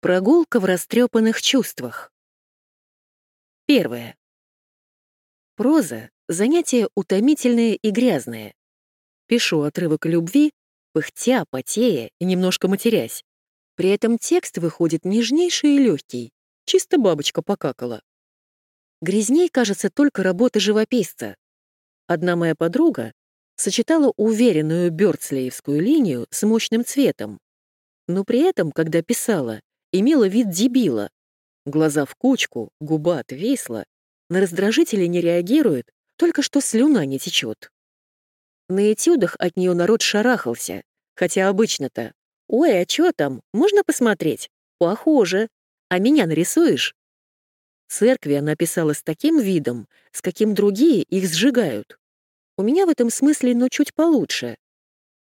Прогулка в растрепанных чувствах. Первое. Проза — занятие утомительное и грязное. Пишу отрывок любви, пыхтя, потея и немножко матерясь. При этом текст выходит нежнейший и легкий, чисто бабочка покакала. Грязней, кажется, только работа живописца. Одна моя подруга сочетала уверенную бёрдслеевскую линию с мощным цветом, но при этом, когда писала, имела вид дебила. Глаза в кучку, губа отвисла, на раздражители не реагирует, только что слюна не течет. На этюдах от нее народ шарахался, хотя обычно-то «Ой, а чё там? Можно посмотреть?» «Похоже. А меня нарисуешь?» Церкви она писала с таким видом, с каким другие их сжигают. У меня в этом смысле, но чуть получше.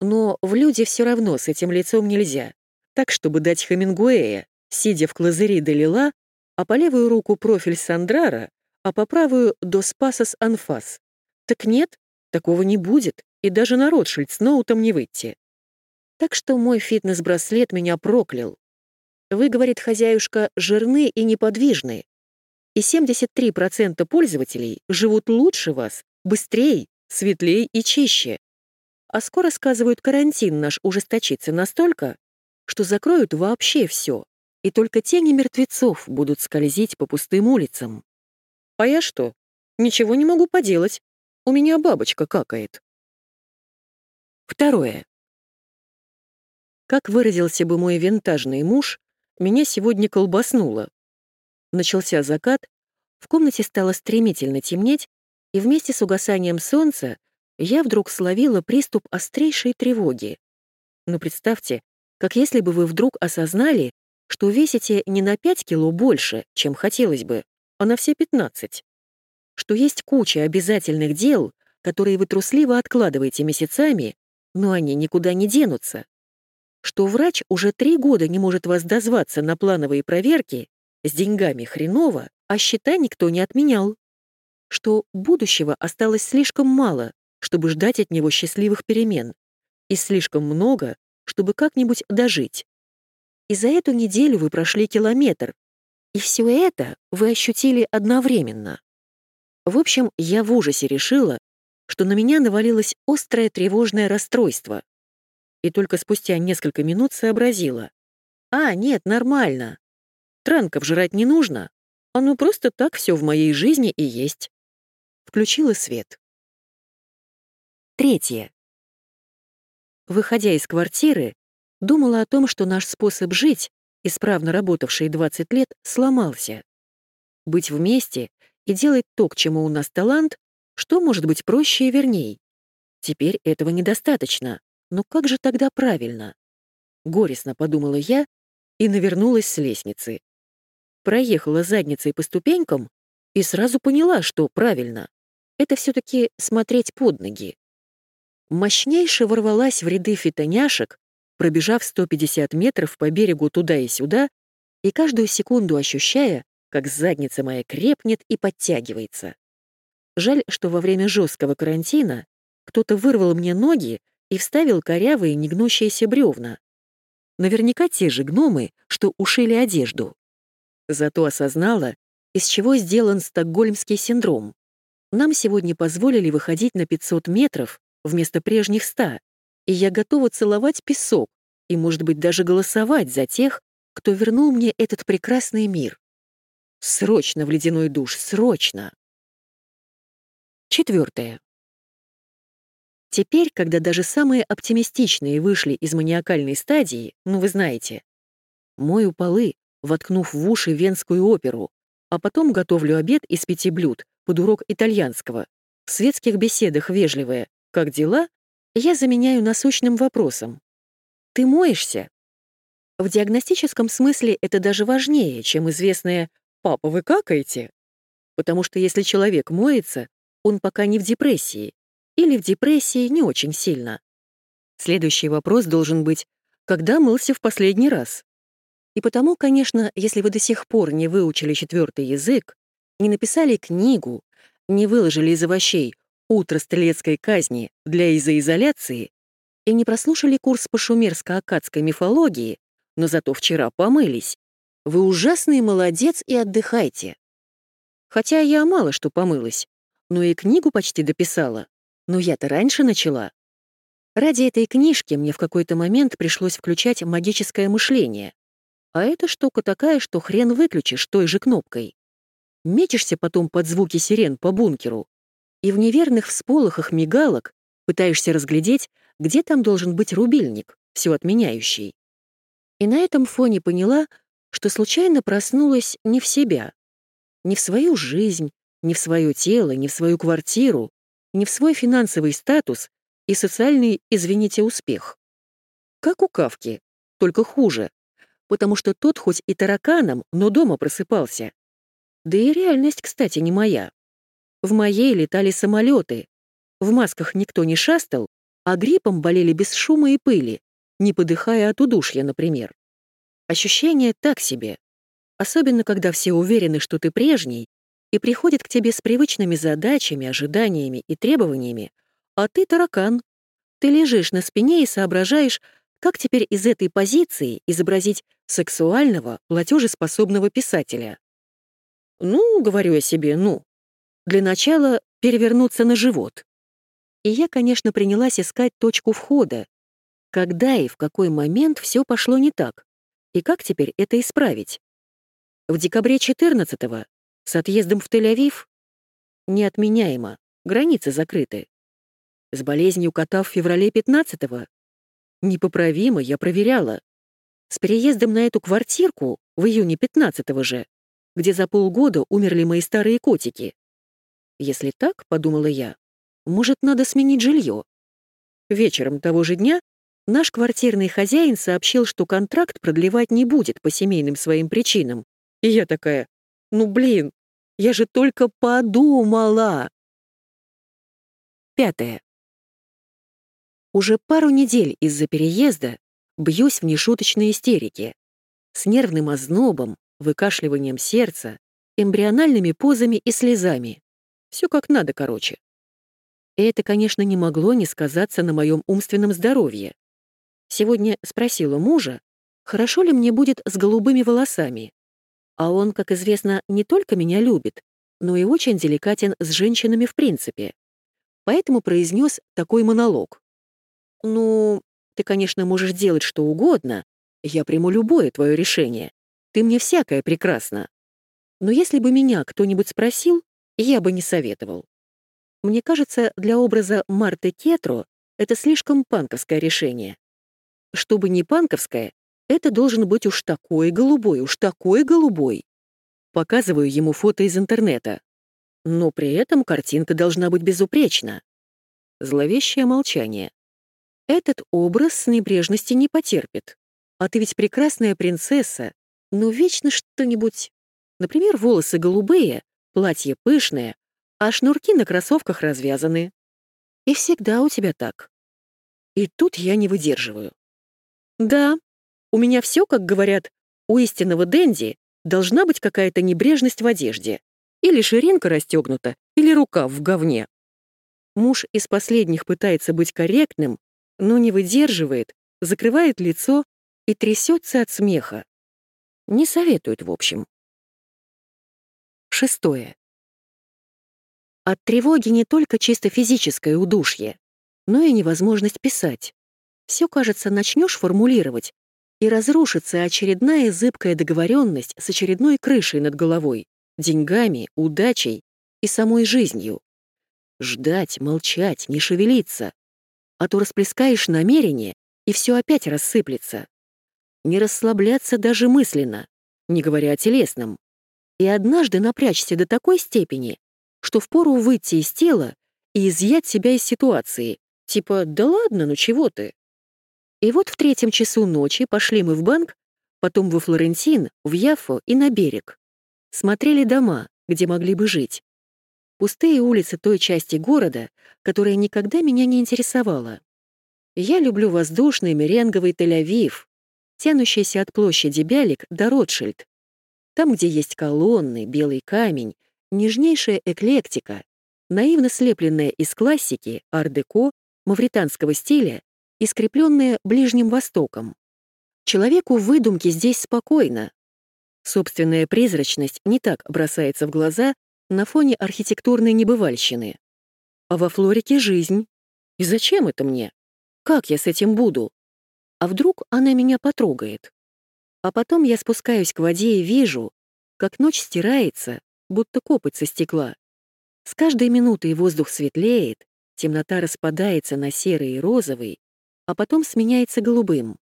Но в люди все равно с этим лицом нельзя. Так, чтобы дать Хемингуэя, сидя в клазыри Далила, а по левую руку профиль Сандрара, а по правую — до Спасос Анфас. Так нет, такого не будет, и даже на Ротшильд с ноутом не выйти. Так что мой фитнес-браслет меня проклял. Вы, говорит хозяюшка, жирны и неподвижны. И 73% пользователей живут лучше вас, быстрее, светлее и чище. А скоро, сказывают, карантин наш ужесточится настолько, что закроют вообще все, и только тени мертвецов будут скользить по пустым улицам. А я что? Ничего не могу поделать. У меня бабочка какает. Второе. Как выразился бы мой винтажный муж, меня сегодня колбаснуло. Начался закат, в комнате стало стремительно темнеть, и вместе с угасанием солнца я вдруг словила приступ острейшей тревоги. Ну, представьте, как если бы вы вдруг осознали, что весите не на 5 кило больше, чем хотелось бы, а на все 15. Что есть куча обязательных дел, которые вы трусливо откладываете месяцами, но они никуда не денутся что врач уже три года не может вас дозваться на плановые проверки, с деньгами хреново, а счета никто не отменял. Что будущего осталось слишком мало, чтобы ждать от него счастливых перемен, и слишком много, чтобы как-нибудь дожить. И за эту неделю вы прошли километр, и все это вы ощутили одновременно. В общем, я в ужасе решила, что на меня навалилось острое тревожное расстройство, и только спустя несколько минут сообразила. «А, нет, нормально. Транков жрать не нужно. Оно просто так все в моей жизни и есть». Включила свет. Третье. Выходя из квартиры, думала о том, что наш способ жить, исправно работавший 20 лет, сломался. Быть вместе и делать то, к чему у нас талант, что может быть проще и верней. Теперь этого недостаточно. Но как же тогда правильно? Горестно подумала я и навернулась с лестницы. Проехала задницей по ступенькам и сразу поняла, что правильно. Это все-таки смотреть под ноги. Мощнейше ворвалась в ряды фитоняшек, пробежав 150 метров по берегу туда и сюда, и каждую секунду ощущая, как задница моя крепнет и подтягивается. Жаль, что во время жесткого карантина кто-то вырвал мне ноги и вставил корявые негнущиеся бревна. Наверняка те же гномы, что ушили одежду. Зато осознала, из чего сделан стокгольмский синдром. Нам сегодня позволили выходить на 500 метров вместо прежних 100, и я готова целовать песок и, может быть, даже голосовать за тех, кто вернул мне этот прекрасный мир. Срочно в ледяной душ, срочно! Четвертое. Теперь, когда даже самые оптимистичные вышли из маниакальной стадии, ну вы знаете, мою полы, воткнув в уши венскую оперу, а потом готовлю обед из пяти блюд под урок итальянского. В светских беседах вежливое «Как дела?» я заменяю насущным вопросом. «Ты моешься?» В диагностическом смысле это даже важнее, чем известное «папа, вы какаете?» Потому что если человек моется, он пока не в депрессии, или в депрессии не очень сильно. Следующий вопрос должен быть, когда мылся в последний раз? И потому, конечно, если вы до сих пор не выучили четвертый язык, не написали книгу, не выложили из овощей «Утро стрелецкой казни» для изоизоляции и не прослушали курс по шумерско-акадской мифологии, но зато вчера помылись Вы ужасный молодец и отдыхайте. Хотя я мало что помылась, но и книгу почти дописала. Но я-то раньше начала. Ради этой книжки мне в какой-то момент пришлось включать магическое мышление. А эта штука такая, что хрен выключишь той же кнопкой. Мечешься потом под звуки сирен по бункеру, и в неверных всполохах мигалок пытаешься разглядеть, где там должен быть рубильник, все отменяющий. И на этом фоне поняла, что случайно проснулась не в себя, не в свою жизнь, не в свое тело, не в свою квартиру, не в свой финансовый статус и социальный, извините, успех. Как у Кавки, только хуже, потому что тот хоть и тараканом, но дома просыпался. Да и реальность, кстати, не моя. В моей летали самолеты, в масках никто не шастал, а гриппом болели без шума и пыли, не подыхая от удушья, например. Ощущение так себе. Особенно, когда все уверены, что ты прежний, и приходят к тебе с привычными задачами, ожиданиями и требованиями, а ты таракан. Ты лежишь на спине и соображаешь, как теперь из этой позиции изобразить сексуального, платежеспособного писателя. Ну, говорю я себе, ну. Для начала перевернуться на живот. И я, конечно, принялась искать точку входа. Когда и в какой момент все пошло не так? И как теперь это исправить? В декабре 14-го, с отъездом в Тель-Авив? Неотменяемо, границы закрыты. С болезнью кота в феврале 15-го? Непоправимо, я проверяла. С переездом на эту квартирку в июне 15-го же, где за полгода умерли мои старые котики. Если так, подумала я, может, надо сменить жилье. Вечером того же дня Наш квартирный хозяин сообщил, что контракт продлевать не будет по семейным своим причинам. И я такая, ну блин, я же только подумала. Пятое. Уже пару недель из-за переезда бьюсь в нешуточной истерике. С нервным ознобом, выкашливанием сердца, эмбриональными позами и слезами. Все как надо, короче. И это, конечно, не могло не сказаться на моем умственном здоровье. Сегодня спросила мужа, хорошо ли мне будет с голубыми волосами. А он, как известно, не только меня любит, но и очень деликатен с женщинами в принципе. Поэтому произнес такой монолог. «Ну, ты, конечно, можешь делать что угодно. Я приму любое твое решение. Ты мне всякое прекрасно. Но если бы меня кто-нибудь спросил, я бы не советовал. Мне кажется, для образа Марты Кетро это слишком панковское решение. Чтобы не панковское, это должен быть уж такой голубой, уж такой голубой. Показываю ему фото из интернета. Но при этом картинка должна быть безупречна. Зловещее молчание. Этот образ небрежности не потерпит. А ты ведь прекрасная принцесса, но вечно что-нибудь... Например, волосы голубые, платье пышное, а шнурки на кроссовках развязаны. И всегда у тебя так. И тут я не выдерживаю. Да, у меня все, как говорят, у истинного Дэнди должна быть какая-то небрежность в одежде. Или ширинка расстегнута, или рукав в говне. Муж из последних пытается быть корректным, но не выдерживает, закрывает лицо и трясется от смеха. Не советует, в общем. Шестое. От тревоги не только чисто физическое удушье, но и невозможность писать. Все, кажется, начнешь формулировать, и разрушится очередная зыбкая договоренность с очередной крышей над головой, деньгами, удачей и самой жизнью. Ждать, молчать, не шевелиться. А то расплескаешь намерение, и все опять рассыплется. Не расслабляться даже мысленно, не говоря о телесном. И однажды напрячься до такой степени, что впору выйти из тела и изъять себя из ситуации. Типа, да ладно, ну чего ты? И вот в третьем часу ночи пошли мы в банк, потом во Флорентин, в Яффо и на берег. Смотрели дома, где могли бы жить. Пустые улицы той части города, которая никогда меня не интересовала. Я люблю воздушный меренговый Тель-Авив, тянущийся от площади Бялик до Ротшильд. Там, где есть колонны, белый камень, нежнейшая эклектика, наивно слепленная из классики, ар-деко, мавританского стиля и скрепленные Ближним Востоком. Человеку в выдумке здесь спокойно. Собственная призрачность не так бросается в глаза на фоне архитектурной небывальщины. А во Флорике жизнь. И зачем это мне? Как я с этим буду? А вдруг она меня потрогает? А потом я спускаюсь к воде и вижу, как ночь стирается, будто копоть со стекла. С каждой минутой воздух светлеет, темнота распадается на серый и розовый, а потом сменяется голубым.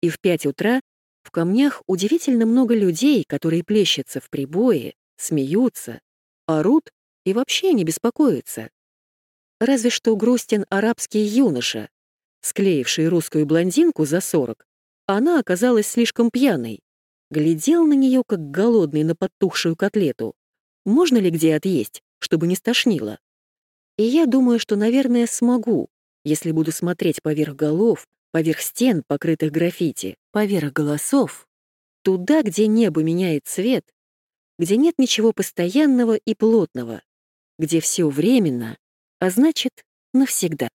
И в пять утра в камнях удивительно много людей, которые плещутся в прибое, смеются, орут и вообще не беспокоятся. Разве что грустен арабский юноша, склеивший русскую блондинку за сорок. Она оказалась слишком пьяной. Глядел на нее, как голодный на подтухшую котлету. Можно ли где отъесть, чтобы не стошнило? И я думаю, что, наверное, смогу, если буду смотреть поверх голов, поверх стен, покрытых граффити, поверх голосов, туда, где небо меняет цвет, где нет ничего постоянного и плотного, где все временно, а значит, навсегда.